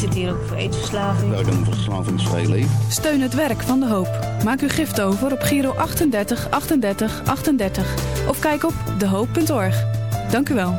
zit hier ook voor eetverslaving. werk in een verslavingsvrij leven. Steun het werk van De Hoop. Maak uw gift over op Giro 38 38 38 of kijk op dehoop.org. Dank u wel.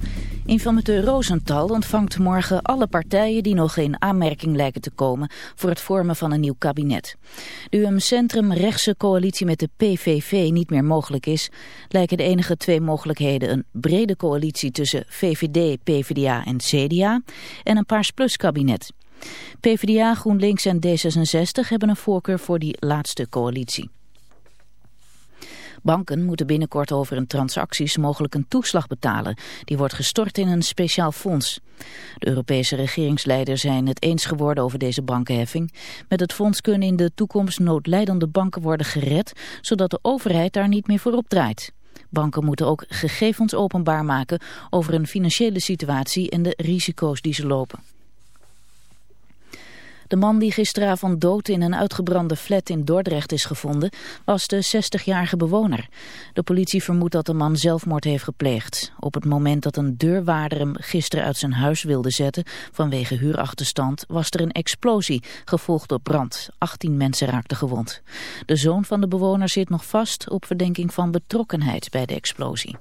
Informateur Rosenthal ontvangt morgen alle partijen die nog in aanmerking lijken te komen voor het vormen van een nieuw kabinet. Nu een centrumrechtse coalitie met de PVV niet meer mogelijk is, lijken de enige twee mogelijkheden een brede coalitie tussen VVD, PvdA en CDA en een Paars Plus kabinet. PvdA, GroenLinks en D66 hebben een voorkeur voor die laatste coalitie. Banken moeten binnenkort over hun transacties mogelijk een toeslag betalen. Die wordt gestort in een speciaal fonds. De Europese regeringsleiders zijn het eens geworden over deze bankenheffing. Met het fonds kunnen in de toekomst noodlijdende banken worden gered, zodat de overheid daar niet meer voor opdraait. Banken moeten ook gegevens openbaar maken over hun financiële situatie en de risico's die ze lopen. De man die gisteravond dood in een uitgebrande flat in Dordrecht is gevonden, was de 60-jarige bewoner. De politie vermoedt dat de man zelfmoord heeft gepleegd. Op het moment dat een deurwaarder hem gisteren uit zijn huis wilde zetten, vanwege huurachterstand, was er een explosie, gevolgd door brand. 18 mensen raakten gewond. De zoon van de bewoner zit nog vast op verdenking van betrokkenheid bij de explosie.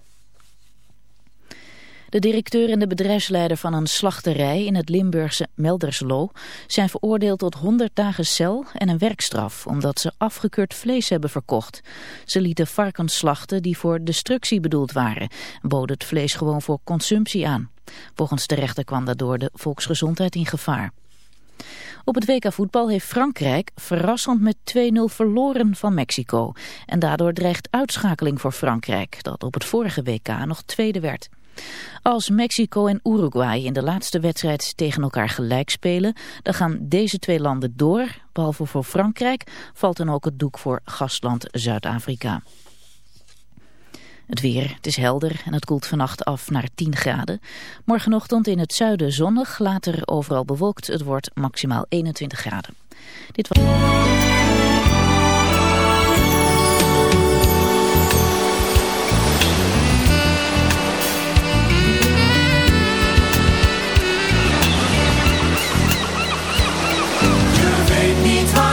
De directeur en de bedrijfsleider van een slachterij in het Limburgse Melderslo zijn veroordeeld tot 100 dagen cel en een werkstraf omdat ze afgekeurd vlees hebben verkocht. Ze lieten varkens slachten die voor destructie bedoeld waren en boden het vlees gewoon voor consumptie aan. Volgens de rechter kwam daardoor de volksgezondheid in gevaar. Op het WK voetbal heeft Frankrijk verrassend met 2-0 verloren van Mexico. En daardoor dreigt uitschakeling voor Frankrijk, dat op het vorige WK nog tweede werd. Als Mexico en Uruguay in de laatste wedstrijd tegen elkaar gelijk spelen, dan gaan deze twee landen door. Behalve voor Frankrijk valt dan ook het doek voor gastland Zuid-Afrika. Het weer, het is helder en het koelt vannacht af naar 10 graden. Morgenochtend in het zuiden zonnig, later overal bewolkt. Het wordt maximaal 21 graden. Dit was...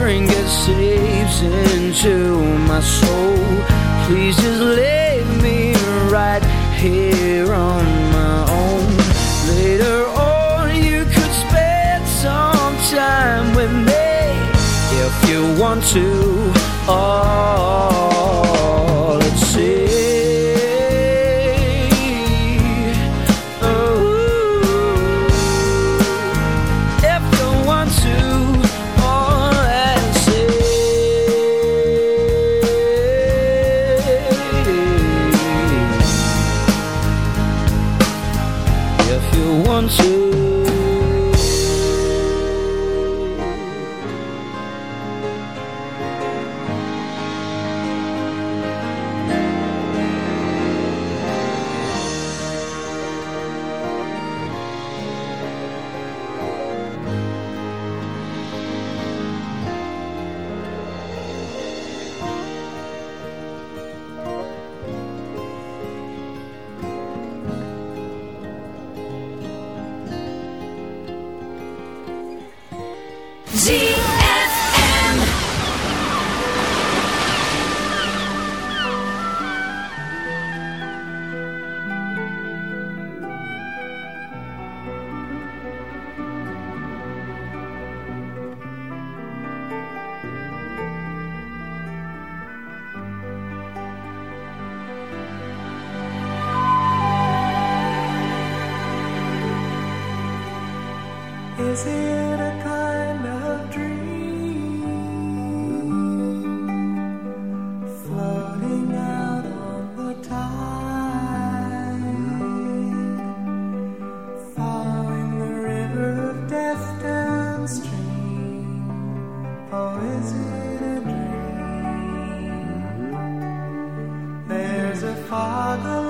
drink it seeps into my soul. Please just leave me right here on my own. Later on you could spend some time with me If you want to. 发的。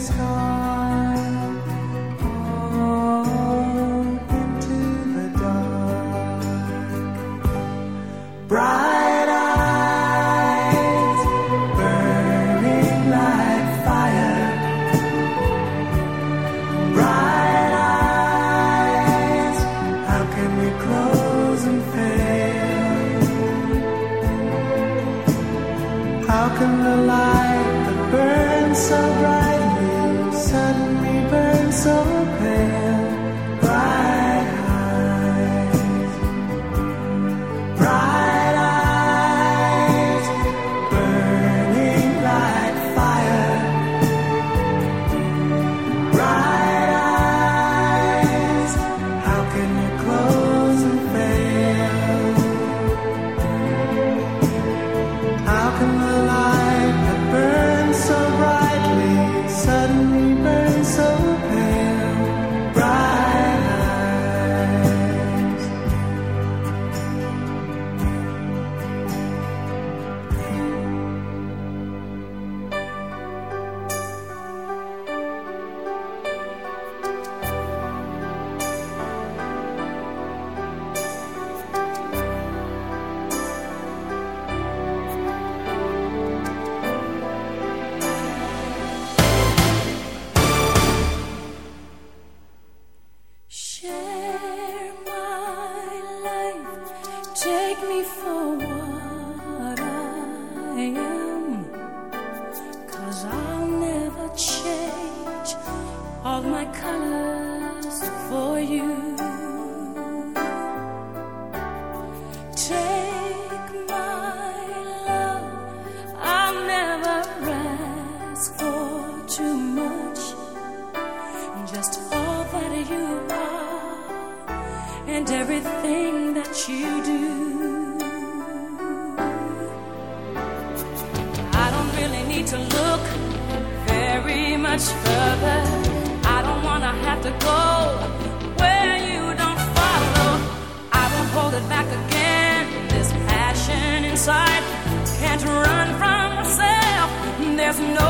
sky. you do. I don't really need to look very much further. I don't wanna have to go where you don't follow. I won't hold it back again. This passion inside can't run from myself. There's no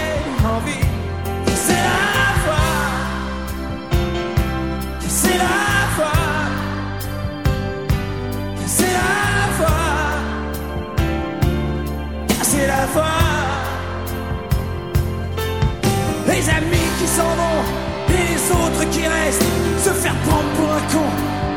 Les amis qui s'en vont et les autres qui restent se faire prendre pour un con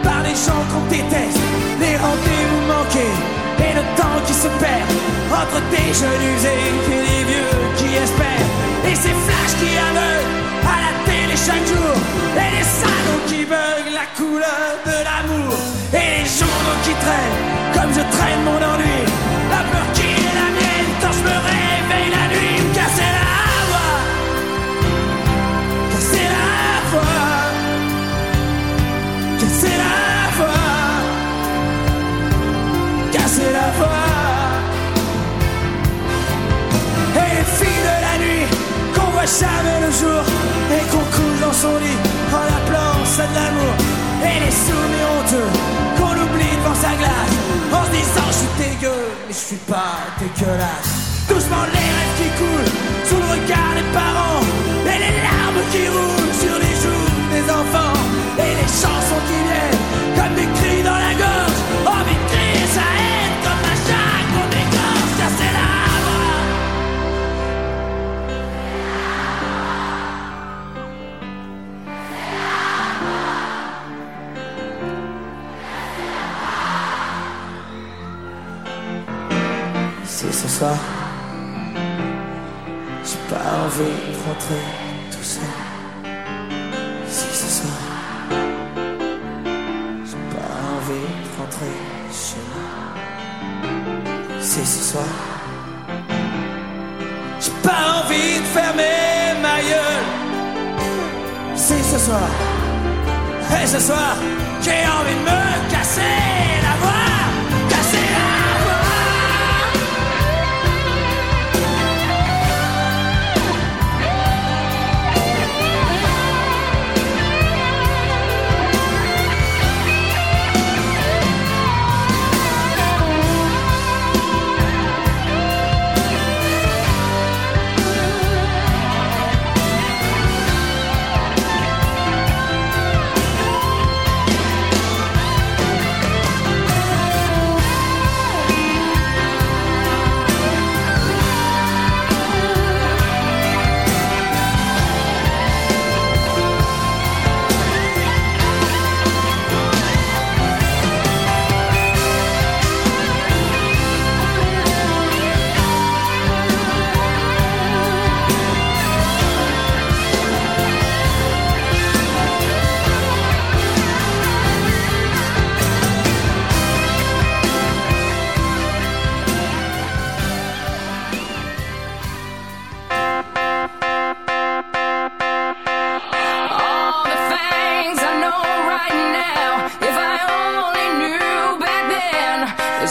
par les gens qu'on déteste les rendez-vous manqués et le temps qui se perd entre des jeunes usés et les vieux qui espèrent. Et ces flashs qui aveuglent à la télé chaque jour et les salons qui veulent la couleur de l'amour et les journaux qui traînent comme je traîne mon ennui jamais le jour Et qu'on couche dans son lit En appelant ça de l'amour. Et les souvenirs honteux Qu'on oublie devant sa glace En se disant je suis dégueu Mais je suis pas dégueulasse. Doucement les rêves qui coulent Sous le regard des parents Et les larmes qui roulent sur les joues des enfants Et les chansons qui viennent Si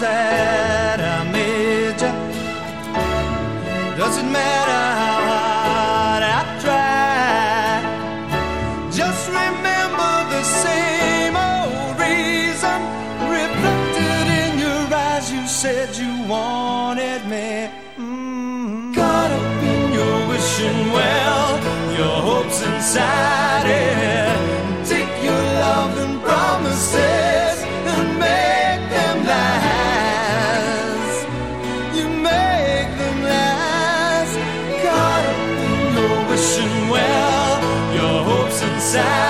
Sad sound.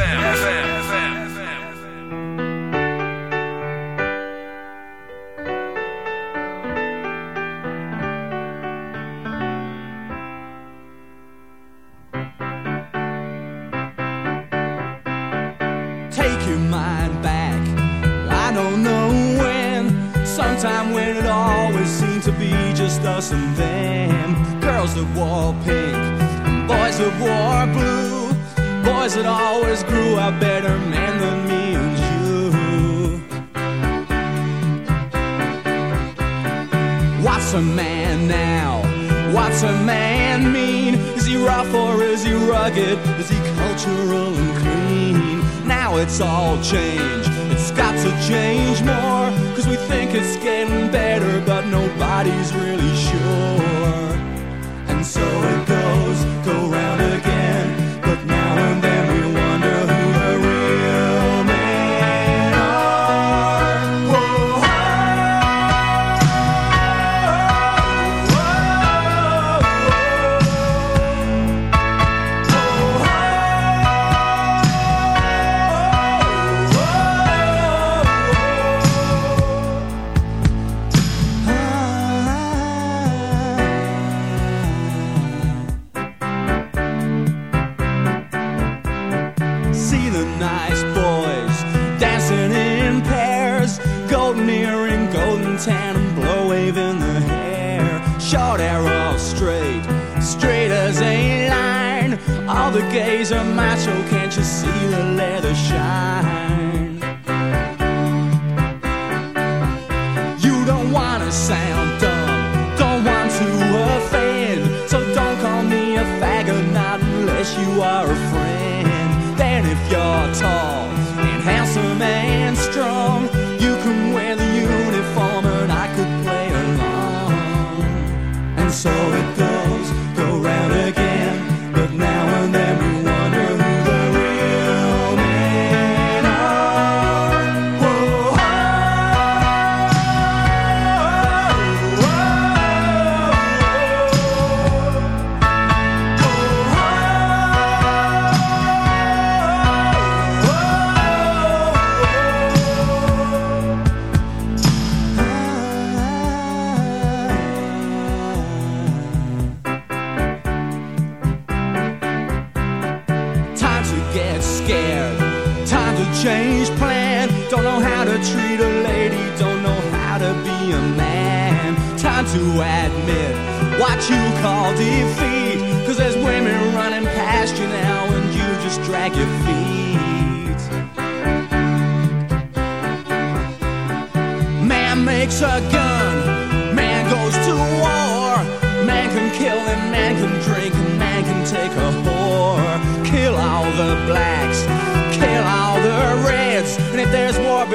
wanna sound.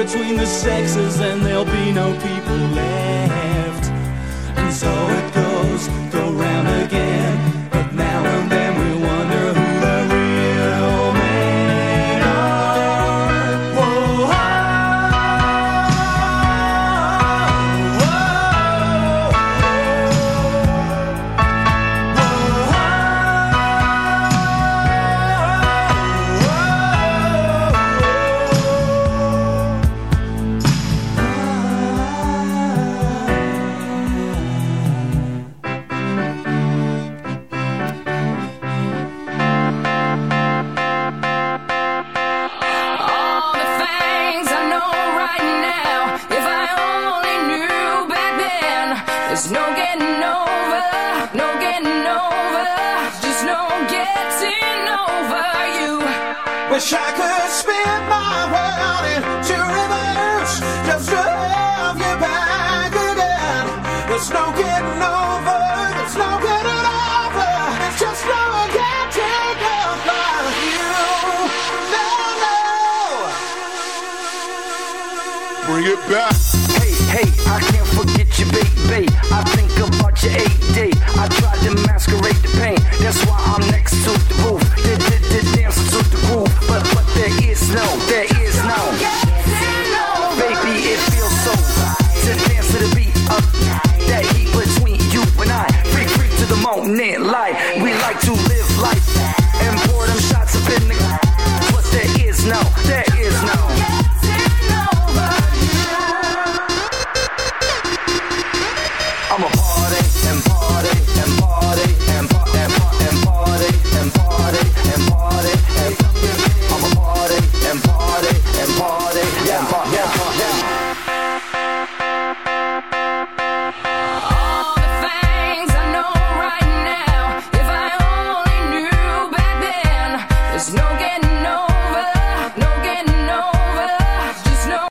between the sexes and they'll be